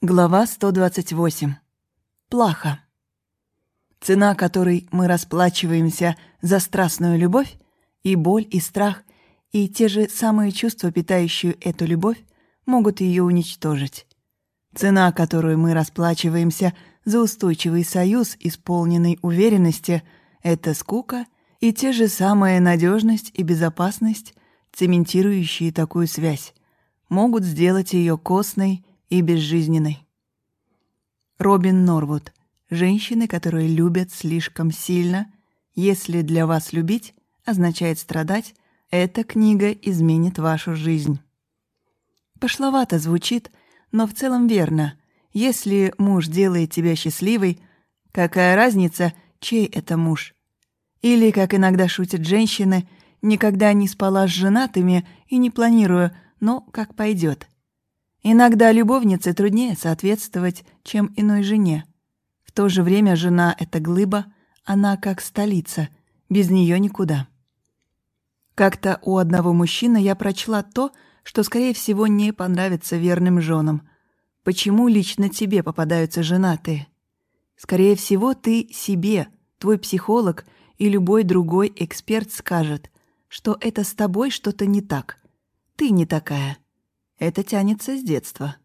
Глава 128. Плаха. Цена, которой мы расплачиваемся за страстную любовь, и боль, и страх, и те же самые чувства, питающие эту любовь, могут ее уничтожить. Цена, которую мы расплачиваемся за устойчивый союз, исполненный уверенности, это скука и те же самые надежность и безопасность, цементирующие такую связь, могут сделать ее костной и безжизненной. Робин Норвуд. Женщины, которые любят слишком сильно. Если для вас любить означает страдать, эта книга изменит вашу жизнь. Пошловато звучит, но в целом верно. Если муж делает тебя счастливой, какая разница, чей это муж? Или, как иногда шутят женщины, никогда не спала с женатыми и не планирую, но как пойдет. Иногда любовнице труднее соответствовать, чем иной жене. В то же время жена — это глыба, она как столица, без нее никуда. Как-то у одного мужчины я прочла то, что, скорее всего, не понравится верным женам. Почему лично тебе попадаются женатые? Скорее всего, ты себе, твой психолог и любой другой эксперт скажет, что это с тобой что-то не так. Ты не такая. Это тянется с детства.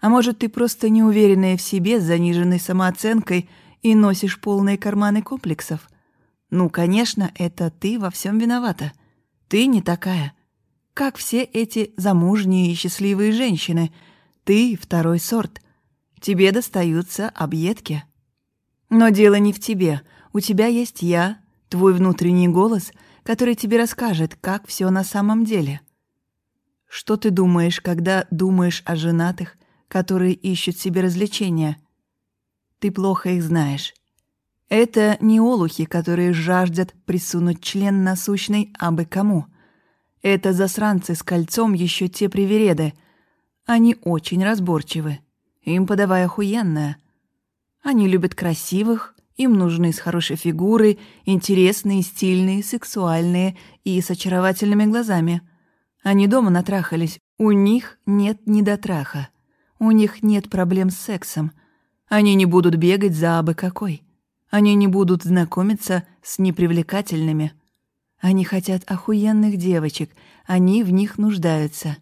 А может, ты просто неуверенная в себе с заниженной самооценкой и носишь полные карманы комплексов? Ну, конечно, это ты во всем виновата. Ты не такая. Как все эти замужние и счастливые женщины. Ты второй сорт. Тебе достаются объедки. Но дело не в тебе. У тебя есть я, твой внутренний голос, который тебе расскажет, как все на самом деле. Что ты думаешь, когда думаешь о женатых, которые ищут себе развлечения? Ты плохо их знаешь. Это не олухи, которые жаждут присунуть член насущный абы кому. Это засранцы с кольцом еще те привереды. Они очень разборчивы. Им подавай охуенное. Они любят красивых, им нужны с хорошей фигурой, интересные, стильные, сексуальные и с очаровательными глазами — они дома натрахались. У них нет недотраха. У них нет проблем с сексом. Они не будут бегать за абы какой. Они не будут знакомиться с непривлекательными. Они хотят охуенных девочек. Они в них нуждаются.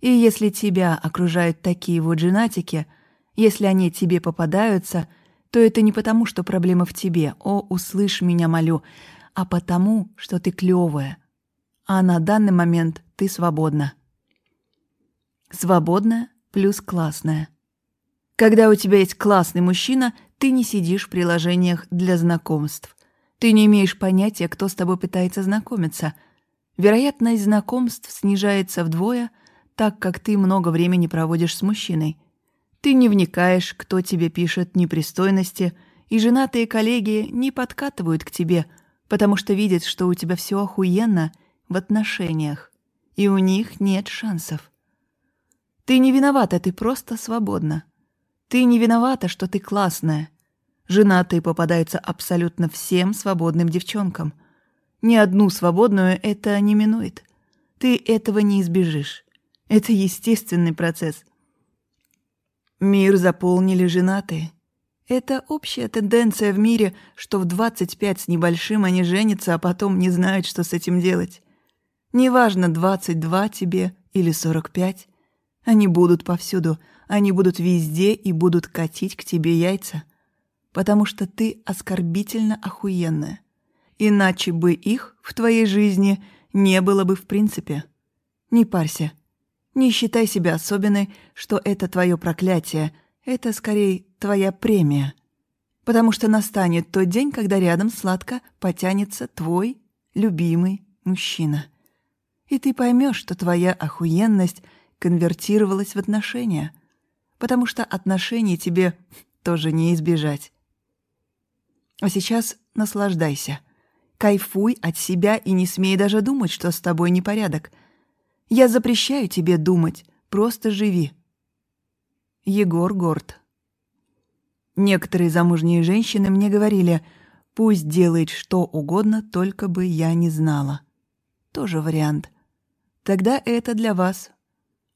И если тебя окружают такие вот женатики, если они тебе попадаются, то это не потому, что проблема в тебе, о, услышь меня, молю, а потому, что ты клёвая. А на данный момент ты свободна. Свободная плюс классная. Когда у тебя есть классный мужчина, ты не сидишь в приложениях для знакомств. Ты не имеешь понятия, кто с тобой пытается знакомиться. Вероятность знакомств снижается вдвое, так как ты много времени проводишь с мужчиной. Ты не вникаешь, кто тебе пишет непристойности, и женатые коллеги не подкатывают к тебе, потому что видят, что у тебя все охуенно в отношениях и у них нет шансов. Ты не виновата, ты просто свободна. Ты не виновата, что ты классная. Женатые попадаются абсолютно всем свободным девчонкам. Ни одну свободную это не минует. Ты этого не избежишь. Это естественный процесс. Мир заполнили женатые. Это общая тенденция в мире, что в 25 с небольшим они женятся, а потом не знают, что с этим делать. Неважно, 22 тебе или 45. Они будут повсюду, они будут везде и будут катить к тебе яйца. Потому что ты оскорбительно охуенная. Иначе бы их в твоей жизни не было бы в принципе. Не парься. Не считай себя особенной, что это твое проклятие. Это скорее твоя премия. Потому что настанет тот день, когда рядом сладко потянется твой любимый мужчина и ты поймешь, что твоя охуенность конвертировалась в отношения, потому что отношений тебе тоже не избежать. А сейчас наслаждайся. Кайфуй от себя и не смей даже думать, что с тобой непорядок. Я запрещаю тебе думать, просто живи. Егор Горд Некоторые замужние женщины мне говорили, пусть делает что угодно, только бы я не знала. Тоже вариант — Тогда это для вас.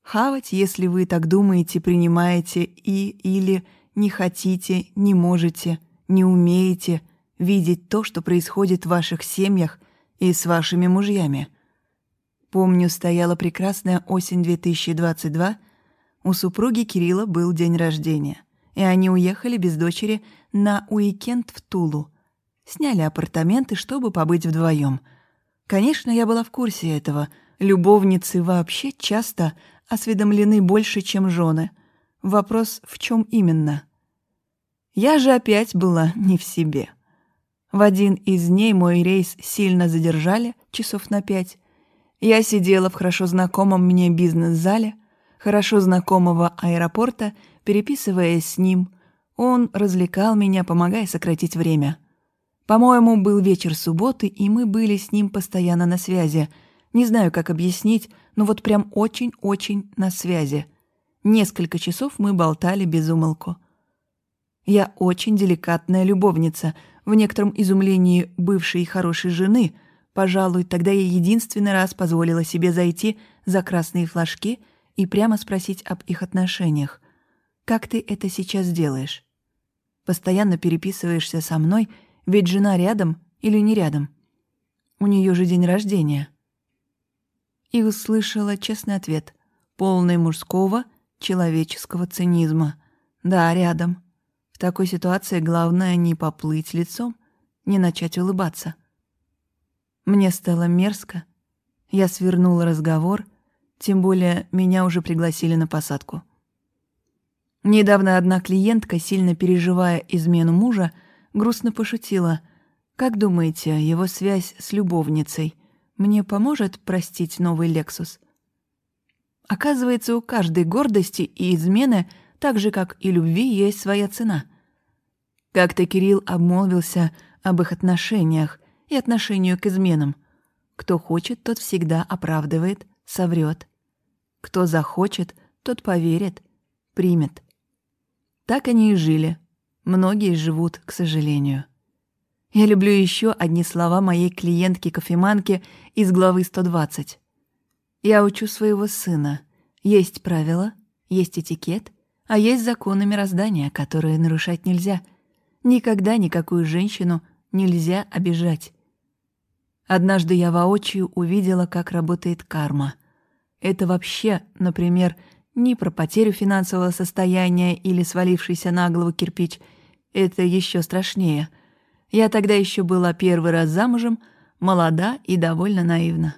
Хавать, если вы так думаете, принимаете и или не хотите, не можете, не умеете видеть то, что происходит в ваших семьях и с вашими мужьями. Помню, стояла прекрасная осень 2022, у супруги Кирилла был день рождения, и они уехали без дочери на уикенд в Тулу. Сняли апартаменты, чтобы побыть вдвоем. Конечно, я была в курсе этого. Любовницы вообще часто осведомлены больше, чем жены. Вопрос, в чем именно? Я же опять была не в себе. В один из дней мой рейс сильно задержали, часов на пять. Я сидела в хорошо знакомом мне бизнес-зале, хорошо знакомого аэропорта, переписываясь с ним. Он развлекал меня, помогая сократить время. По-моему, был вечер субботы, и мы были с ним постоянно на связи. Не знаю, как объяснить, но вот прям очень-очень на связи. Несколько часов мы болтали без умолку. Я очень деликатная любовница, в некотором изумлении бывшей хорошей жены. Пожалуй, тогда я единственный раз позволила себе зайти за красные флажки и прямо спросить об их отношениях. «Как ты это сейчас делаешь?» Постоянно переписываешься со мной, ведь жена рядом или не рядом? У нее же день рождения. И услышала честный ответ, полный мужского, человеческого цинизма. Да, рядом такой ситуации главное не поплыть лицом, не начать улыбаться. Мне стало мерзко. Я свернула разговор, тем более меня уже пригласили на посадку. Недавно одна клиентка, сильно переживая измену мужа, грустно пошутила. «Как думаете, его связь с любовницей мне поможет простить новый «Лексус»?» Оказывается, у каждой гордости и измены, так же, как и любви, есть своя цена. Как-то Кирилл обмолвился об их отношениях и отношению к изменам. Кто хочет, тот всегда оправдывает, соврет. Кто захочет, тот поверит, примет. Так они и жили. Многие живут, к сожалению. Я люблю еще одни слова моей клиентки-кофеманки из главы 120. Я учу своего сына. Есть правила, есть этикет, а есть законы мироздания, которые нарушать нельзя — Никогда никакую женщину нельзя обижать. Однажды я воочию увидела, как работает карма. Это вообще, например, не про потерю финансового состояния или свалившийся на голову кирпич. Это еще страшнее. Я тогда еще была первый раз замужем, молода и довольно наивна.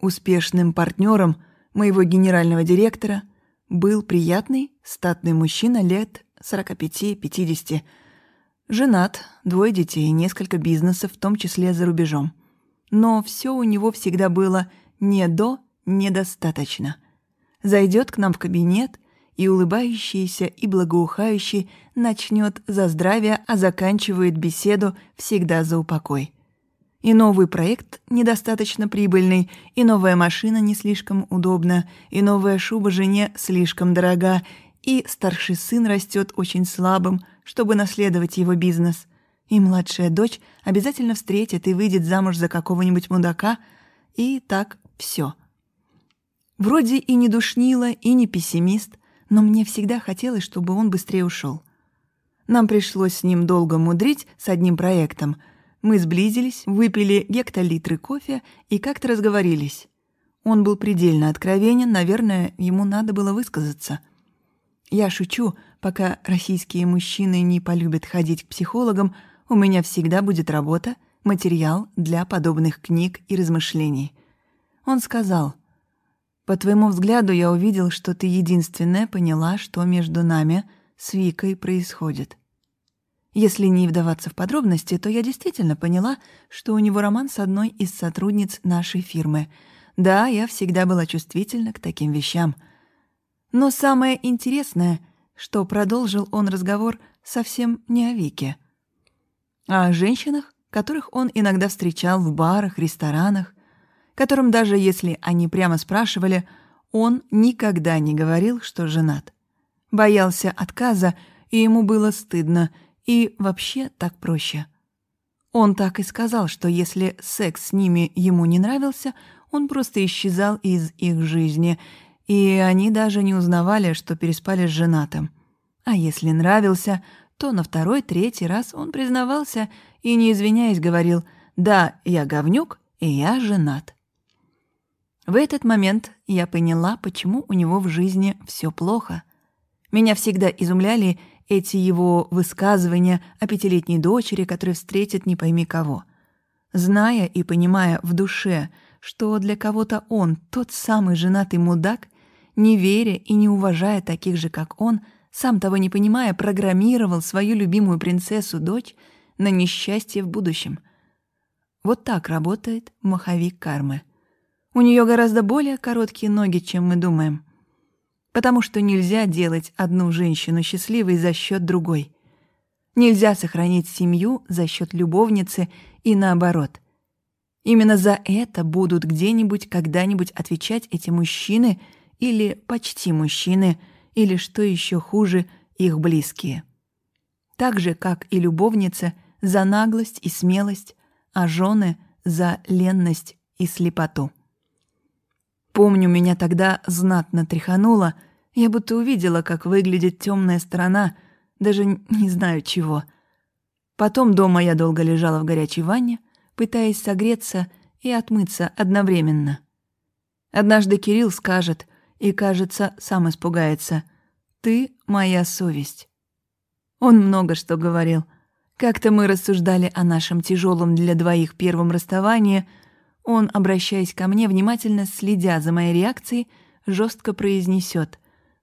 Успешным партнером моего генерального директора был приятный, статный мужчина лет 45-50, Женат, двое детей, несколько бизнесов, в том числе за рубежом. Но все у него всегда было не до, недостаточно. Зайдет к нам в кабинет и улыбающийся и благоухающий начнет за здравие, а заканчивает беседу всегда за упокой. И новый проект недостаточно прибыльный, и новая машина не слишком удобна, и новая шуба жене слишком дорога, и старший сын растет очень слабым, чтобы наследовать его бизнес. И младшая дочь обязательно встретит и выйдет замуж за какого-нибудь мудака. И так все. Вроде и не душнило, и не пессимист, но мне всегда хотелось, чтобы он быстрее ушел. Нам пришлось с ним долго мудрить с одним проектом. Мы сблизились, выпили гектолитры кофе и как-то разговорились. Он был предельно откровенен, наверное, ему надо было высказаться — я шучу, пока российские мужчины не полюбят ходить к психологам, у меня всегда будет работа, материал для подобных книг и размышлений. Он сказал, «По твоему взгляду я увидел, что ты единственная поняла, что между нами с Викой происходит». Если не вдаваться в подробности, то я действительно поняла, что у него роман с одной из сотрудниц нашей фирмы. Да, я всегда была чувствительна к таким вещам — но самое интересное, что продолжил он разговор совсем не о Вике, а о женщинах, которых он иногда встречал в барах, ресторанах, которым даже если они прямо спрашивали, он никогда не говорил, что женат. Боялся отказа, и ему было стыдно, и вообще так проще. Он так и сказал, что если секс с ними ему не нравился, он просто исчезал из их жизни — и они даже не узнавали, что переспали с женатым. А если нравился, то на второй, третий раз он признавался и, не извиняясь, говорил «Да, я говнюк, и я женат». В этот момент я поняла, почему у него в жизни все плохо. Меня всегда изумляли эти его высказывания о пятилетней дочери, которая встретит не пойми кого. Зная и понимая в душе, что для кого-то он тот самый женатый мудак, не веря и не уважая таких же, как он, сам того не понимая, программировал свою любимую принцессу-дочь на несчастье в будущем. Вот так работает маховик кармы. У нее гораздо более короткие ноги, чем мы думаем. Потому что нельзя делать одну женщину счастливой за счет другой. Нельзя сохранить семью за счет любовницы и наоборот. Именно за это будут где-нибудь когда-нибудь отвечать эти мужчины или почти мужчины, или, что еще хуже, их близкие. Так же, как и любовницы за наглость и смелость, а жены за ленность и слепоту. Помню, меня тогда знатно тряхануло, я будто увидела, как выглядит темная сторона, даже не знаю чего. Потом дома я долго лежала в горячей ванне, пытаясь согреться и отмыться одновременно. Однажды Кирилл скажет, и, кажется, сам испугается, «Ты моя совесть». Он много что говорил. Как-то мы рассуждали о нашем тяжелом для двоих первом расставании. Он, обращаясь ко мне, внимательно следя за моей реакцией, жестко произнесет: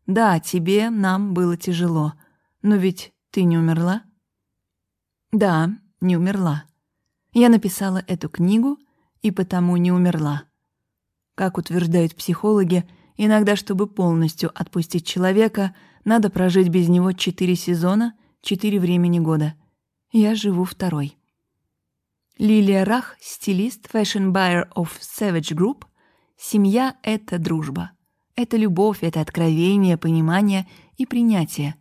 «Да, тебе, нам было тяжело, но ведь ты не умерла?» «Да, не умерла. Я написала эту книгу и потому не умерла. Как утверждают психологи, иногда, чтобы полностью отпустить человека, надо прожить без него четыре сезона, четыре времени года. Я живу второй. Лилия Рах, стилист, buyer of Savage Group. Семья — это дружба. Это любовь, это откровение, понимание и принятие.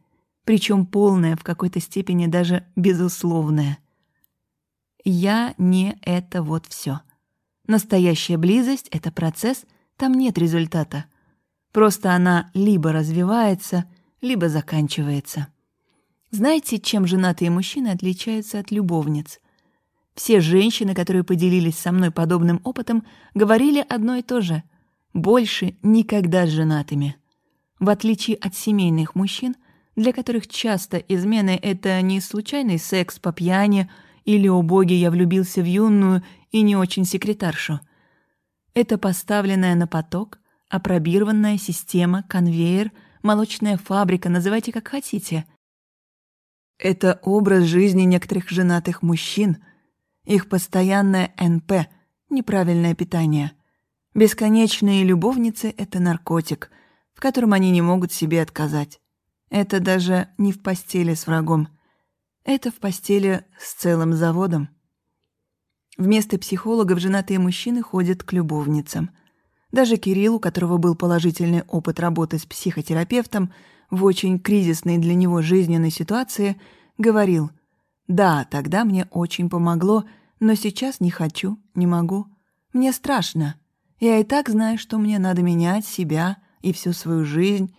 Причем полное, в какой-то степени даже безусловное — я не это вот все. Настоящая близость — это процесс, там нет результата. Просто она либо развивается, либо заканчивается. Знаете, чем женатые мужчины отличаются от любовниц? Все женщины, которые поделились со мной подобным опытом, говорили одно и то же. Больше никогда с женатыми. В отличие от семейных мужчин, для которых часто измены — это не случайный секс по пьяни — или, о боги, я влюбился в юную и не очень секретаршу. Это поставленная на поток, опробированная система, конвейер, молочная фабрика, называйте как хотите. Это образ жизни некоторых женатых мужчин, их постоянное НП, неправильное питание. Бесконечные любовницы — это наркотик, в котором они не могут себе отказать. Это даже не в постели с врагом — это в постели с целым заводом. Вместо психологов женатые мужчины ходят к любовницам. Даже Кирилл, у которого был положительный опыт работы с психотерапевтом в очень кризисной для него жизненной ситуации, говорил «Да, тогда мне очень помогло, но сейчас не хочу, не могу. Мне страшно. Я и так знаю, что мне надо менять себя и всю свою жизнь.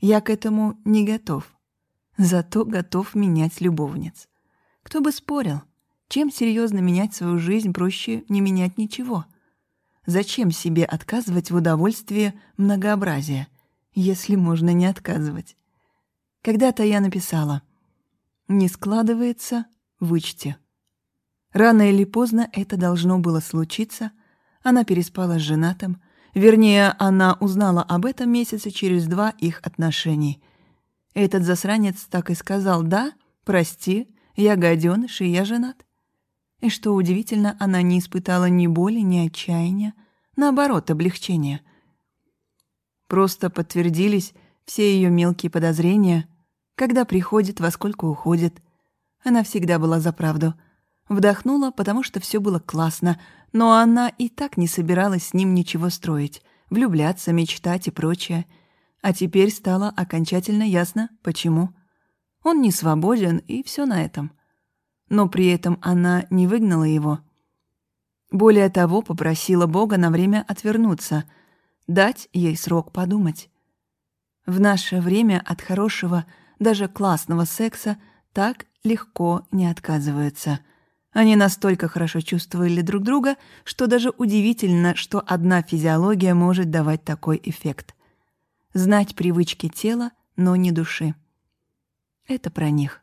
Я к этому не готов зато готов менять любовниц. Кто бы спорил, чем серьезно менять свою жизнь, проще не менять ничего. Зачем себе отказывать в удовольствии многообразия, если можно не отказывать? Когда-то я написала «Не складывается, вычти». Рано или поздно это должно было случиться. Она переспала с женатым. Вернее, она узнала об этом месяце через два их отношений — этот засранец так и сказал «Да, прости, я гаденыш, и я женат». И что удивительно, она не испытала ни боли, ни отчаяния, наоборот, облегчения. Просто подтвердились все ее мелкие подозрения, когда приходит, во сколько уходит. Она всегда была за правду. Вдохнула, потому что все было классно, но она и так не собиралась с ним ничего строить, влюбляться, мечтать и прочее — а теперь стало окончательно ясно, почему. Он не свободен, и все на этом. Но при этом она не выгнала его. Более того, попросила Бога на время отвернуться. дать ей срок подумать. В наше время от хорошего, даже классного секса так легко не отказываются. Они настолько хорошо чувствовали друг друга, что даже удивительно, что одна физиология может давать такой эффект. Знать привычки тела, но не души. Это про них.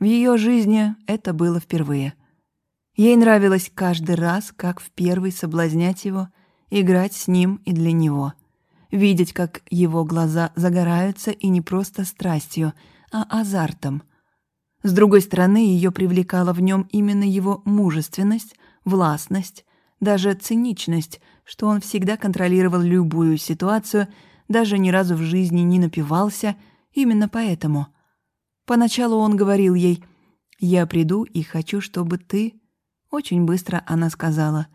В ее жизни это было впервые. Ей нравилось каждый раз, как в первый соблазнять его, играть с ним и для него. Видеть, как его глаза загораются и не просто страстью, а азартом. С другой стороны, ее привлекала в нем именно его мужественность, властность, даже циничность, что он всегда контролировал любую ситуацию, даже ни разу в жизни не напивался, именно поэтому. Поначалу он говорил ей «Я приду и хочу, чтобы ты...» Очень быстро она сказала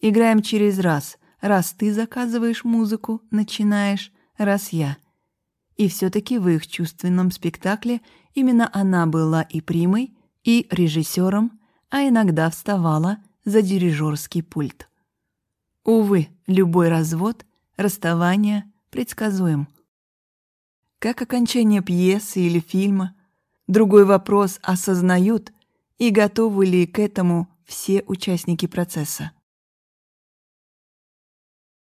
«Играем через раз, раз ты заказываешь музыку, начинаешь, раз я». И все таки в их чувственном спектакле именно она была и примой, и режиссером, а иногда вставала за дирижерский пульт. Увы, любой развод, расставание предсказуем. Как окончание пьесы или фильма, другой вопрос осознают и готовы ли к этому все участники процесса.